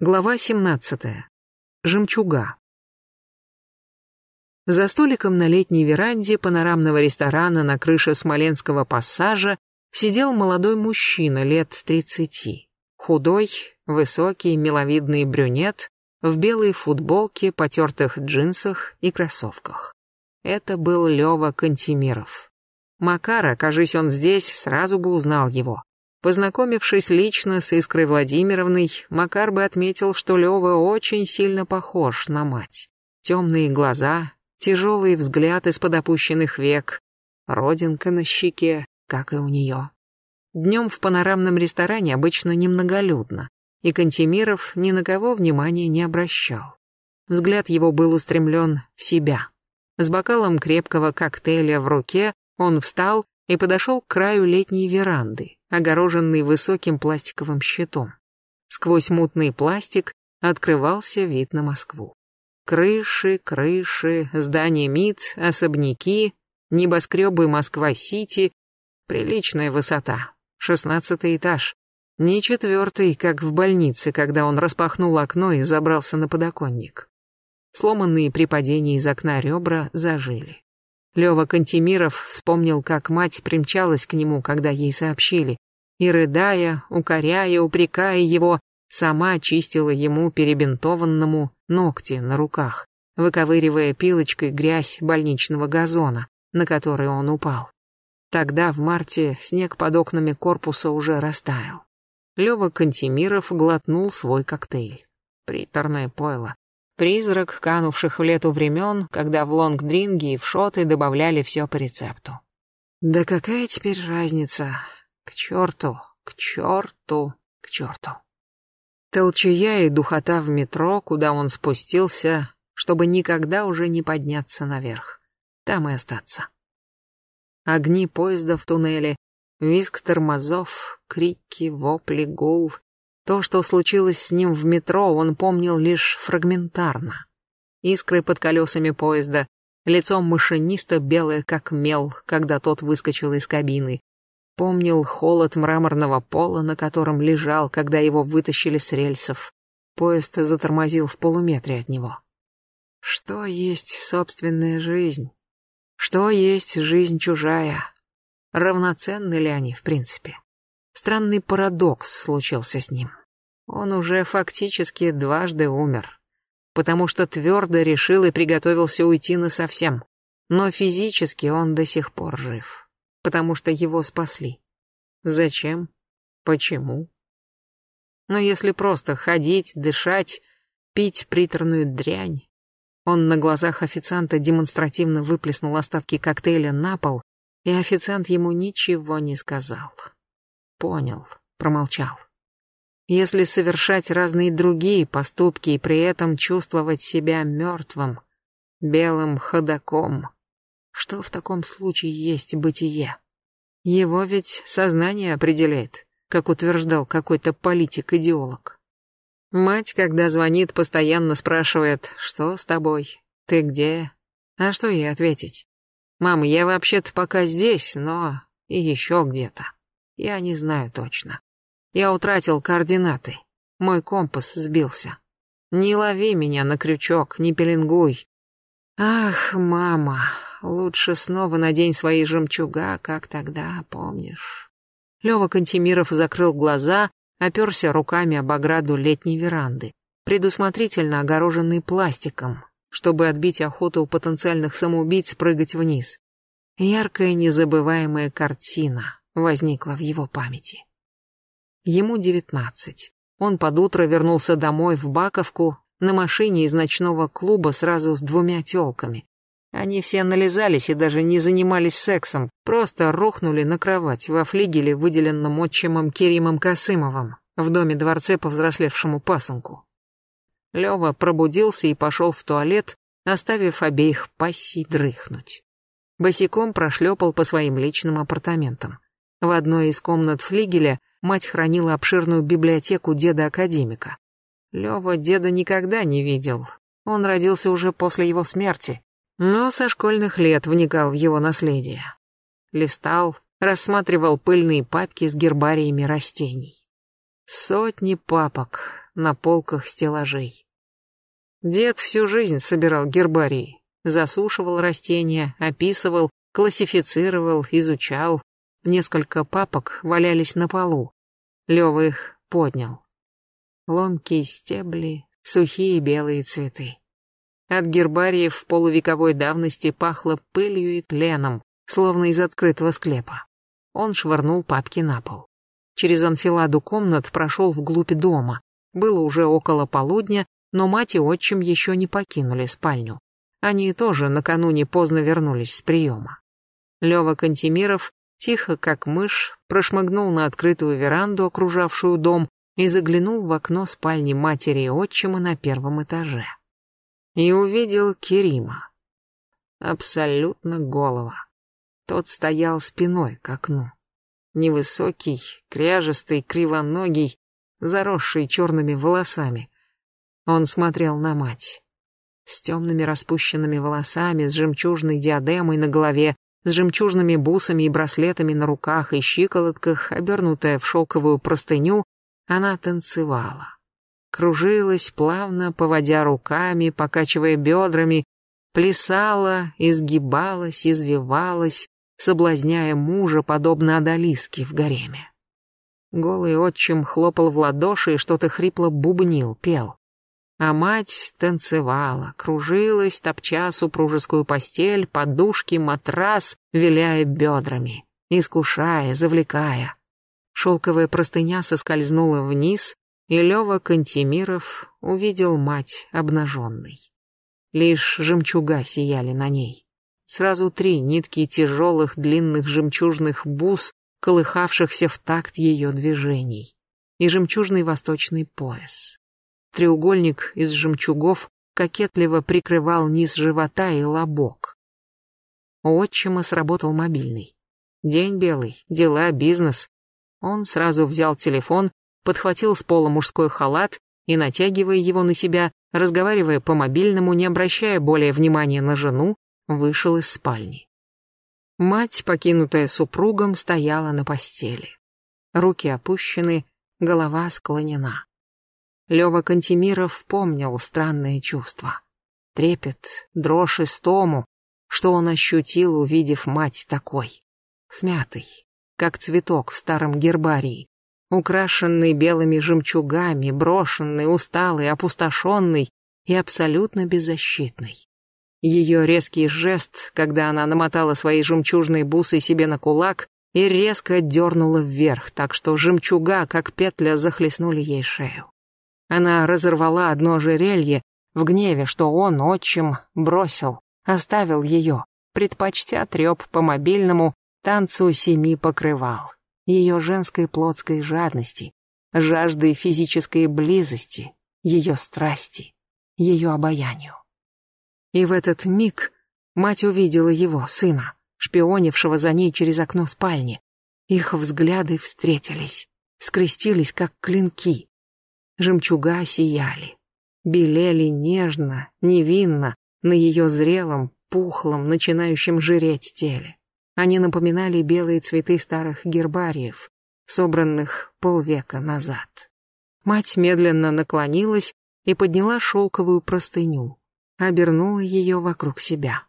Глава 17. Жемчуга. За столиком на летней веранде панорамного ресторана на крыше Смоленского пассажа сидел молодой мужчина лет тридцати. Худой, высокий, миловидный брюнет в белой футболке, потертых джинсах и кроссовках. Это был Лёва Кантемиров. Макара, кажись он здесь, сразу бы узнал его. Познакомившись лично с Искрой Владимировной, Макар бы отметил, что Лёва очень сильно похож на мать. Темные глаза, тяжелый взгляд из-под опущенных век, родинка на щеке, как и у нее. Днем в панорамном ресторане обычно немноголюдно, и Кантемиров ни на кого внимания не обращал. Взгляд его был устремлен в себя. С бокалом крепкого коктейля в руке он встал и подошел к краю летней веранды, огороженный высоким пластиковым щитом. Сквозь мутный пластик открывался вид на Москву. Крыши, крыши, здания МИД, особняки, небоскребы Москва-Сити. Приличная высота. Шестнадцатый этаж. Не четвертый, как в больнице, когда он распахнул окно и забрался на подоконник. Сломанные при падении из окна ребра зажили. Лёва Кантемиров вспомнил, как мать примчалась к нему, когда ей сообщили, и, рыдая, укоряя, упрекая его, сама чистила ему перебинтованному ногти на руках, выковыривая пилочкой грязь больничного газона, на который он упал. Тогда, в марте, снег под окнами корпуса уже растаял. Лёва Кантемиров глотнул свой коктейль. Приторное пойло. Призрак канувших в лету времен, когда в лонгдринги и в шоты добавляли все по рецепту. Да какая теперь разница? К черту, к черту, к черту. Толчая и духота в метро, куда он спустился, чтобы никогда уже не подняться наверх. Там и остаться. Огни поезда в туннеле, визг тормозов, крики, вопли, гул, то, что случилось с ним в метро, он помнил лишь фрагментарно. Искры под колесами поезда, лицом машиниста белое как мел, когда тот выскочил из кабины. Помнил холод мраморного пола, на котором лежал, когда его вытащили с рельсов. Поезд затормозил в полуметре от него. Что есть собственная жизнь? Что есть жизнь чужая? Равноценны ли они, в принципе? Странный парадокс случился с ним. Он уже фактически дважды умер, потому что твердо решил и приготовился уйти насовсем. Но физически он до сих пор жив, потому что его спасли. Зачем? Почему? Но если просто ходить, дышать, пить приторную дрянь... Он на глазах официанта демонстративно выплеснул остатки коктейля на пол, и официант ему ничего не сказал. Понял, промолчал. Если совершать разные другие поступки и при этом чувствовать себя мертвым, белым ходаком, что в таком случае есть бытие? Его ведь сознание определяет, как утверждал какой-то политик-идеолог. Мать, когда звонит, постоянно спрашивает, что с тобой, ты где? А что ей ответить? Мама, я вообще-то пока здесь, но и еще где-то. Я не знаю точно. Я утратил координаты. Мой компас сбился. Не лови меня на крючок, не пеленгуй. Ах, мама, лучше снова надень свои жемчуга, как тогда, помнишь? Лёва Кантемиров закрыл глаза, оперся руками об ограду летней веранды, предусмотрительно огороженный пластиком, чтобы отбить охоту у потенциальных самоубийц прыгать вниз. Яркая незабываемая картина возникла в его памяти. Ему девятнадцать. Он под утро вернулся домой в Баковку на машине из ночного клуба сразу с двумя тёлками. Они все нализались и даже не занимались сексом, просто рухнули на кровать во флигеле, выделенном отчимом Керимом Касымовым, в доме дворце повзрослевшему пасынку. Лёва пробудился и пошел в туалет, оставив обеих пассий дрыхнуть. Босиком прошлепал по своим личным апартаментам. В одной из комнат флигеля мать хранила обширную библиотеку деда-академика. Лёва деда никогда не видел. Он родился уже после его смерти, но со школьных лет вникал в его наследие. Листал, рассматривал пыльные папки с гербариями растений. Сотни папок, на полках стеллажей. Дед всю жизнь собирал гербарии, засушивал растения, описывал, классифицировал, изучал. Несколько папок валялись на полу. Лёва их поднял. Ломкие стебли, сухие белые цветы. От гербариев полувековой давности пахло пылью и тленом, словно из открытого склепа. Он швырнул папки на пол. Через анфиладу комнат прошел вглубь дома. Было уже около полудня, но мать и отчим еще не покинули спальню. Они тоже накануне поздно вернулись с приема. Лева Кантемиров, тихо как мышь, прошмыгнул на открытую веранду, окружавшую дом, и заглянул в окно спальни матери и отчима на первом этаже. И увидел Керима. Абсолютно голого. Тот стоял спиной к окну. Невысокий, кряжестый, кривоногий, заросший черными волосами. Он смотрел на мать. С темными распущенными волосами, с жемчужной диадемой на голове, с жемчужными бусами и браслетами на руках и щиколотках, обернутая в шелковую простыню, она танцевала. Кружилась, плавно поводя руками, покачивая бедрами, плясала, изгибалась, извивалась, соблазняя мужа, подобно одолиске в гареме. Голый отчим хлопал в ладоши и что-то хрипло бубнил, пел. А мать танцевала, кружилась, топча супружескую постель, подушки, матрас, виляя бедрами, искушая, завлекая. Шелковая простыня соскользнула вниз, и Лева Кантемиров увидел мать обнаженной. Лишь жемчуга сияли на ней. Сразу три нитки тяжелых длинных жемчужных бус, колыхавшихся в такт ее движений, и жемчужный восточный пояс. Треугольник из жемчугов кокетливо прикрывал низ живота и лобок. У отчима сработал мобильный. День белый, дела, бизнес. Он сразу взял телефон, подхватил с пола мужской халат и, натягивая его на себя, разговаривая по мобильному, не обращая более внимания на жену, вышел из спальни. Мать, покинутая супругом, стояла на постели. Руки опущены, голова склонена. Лёва Кантемиров помнил странные чувства. Трепет, дрожь и стому, что он ощутил, увидев мать такой. Смятый, как цветок в старом гербарии, украшенный белыми жемчугами, брошенный, усталый, опустошенный и абсолютно беззащитный. Ее резкий жест, когда она намотала свои жемчужные бусы себе на кулак и резко дернула вверх, так что жемчуга, как петля, захлестнули ей шею. Она разорвала одно ожерелье в гневе, что он, отчим, бросил, оставил ее, предпочтя треп по мобильному танцу семи покрывал, ее женской плотской жадности, жажды физической близости, ее страсти, ее обаянию. И в этот миг мать увидела его, сына, шпионившего за ней через окно спальни. Их взгляды встретились, скрестились, как клинки. Жемчуга сияли, белели нежно, невинно на ее зрелом, пухлом, начинающем жиреть теле. Они напоминали белые цветы старых гербариев, собранных полвека назад. Мать медленно наклонилась и подняла шелковую простыню, обернула ее вокруг себя.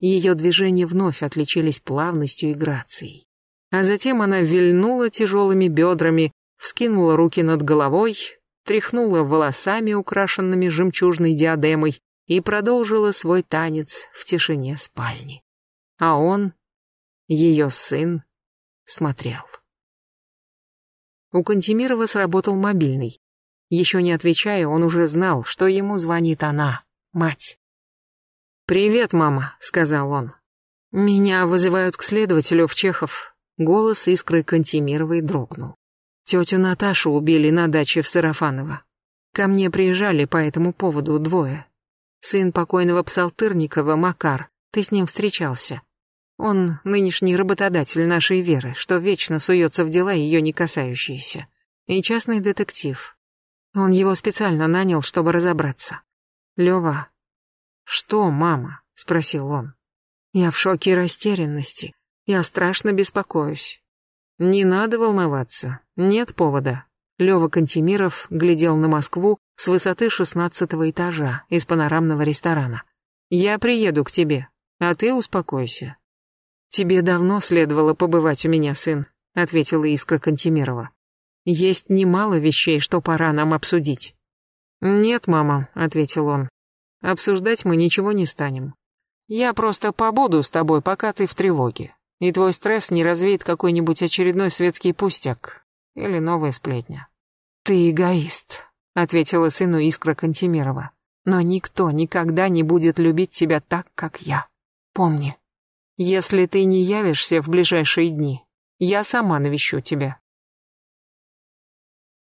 Ее движения вновь отличились плавностью и грацией. А затем она вильнула тяжелыми бедрами, вскинула руки над головой, тряхнула волосами, украшенными жемчужной диадемой, и продолжила свой танец в тишине спальни. А он, ее сын, смотрел. У Кантемирова сработал мобильный. Еще не отвечая, он уже знал, что ему звонит она, мать. «Привет, мама», — сказал он. «Меня вызывают к следователю в Чехов». Голос искры Кантемировой дрогнул. Тетю Наташу убили на даче в Сарафаново. Ко мне приезжали по этому поводу двое. Сын покойного Псалтырникова, Макар, ты с ним встречался. Он нынешний работодатель нашей Веры, что вечно суется в дела ее не касающиеся. И частный детектив. Он его специально нанял, чтобы разобраться. Лева. «Что, мама?» — спросил он. «Я в шоке и растерянности. Я страшно беспокоюсь. Не надо волноваться, нет повода. Лёва Кантемиров глядел на Москву с высоты шестнадцатого этажа из панорамного ресторана. «Я приеду к тебе, а ты успокойся». «Тебе давно следовало побывать у меня, сын», — ответила Искра Кантемирова. «Есть немало вещей, что пора нам обсудить». «Нет, мама», — ответил он. «Обсуждать мы ничего не станем. Я просто побуду с тобой, пока ты в тревоге, и твой стресс не развеет какой-нибудь очередной светский пустяк или новая сплетня». «Ты эгоист», — ответила сыну Искра Кантемирова. «Но никто никогда не будет любить тебя так, как я. Помни, если ты не явишься в ближайшие дни, я сама навещу тебя.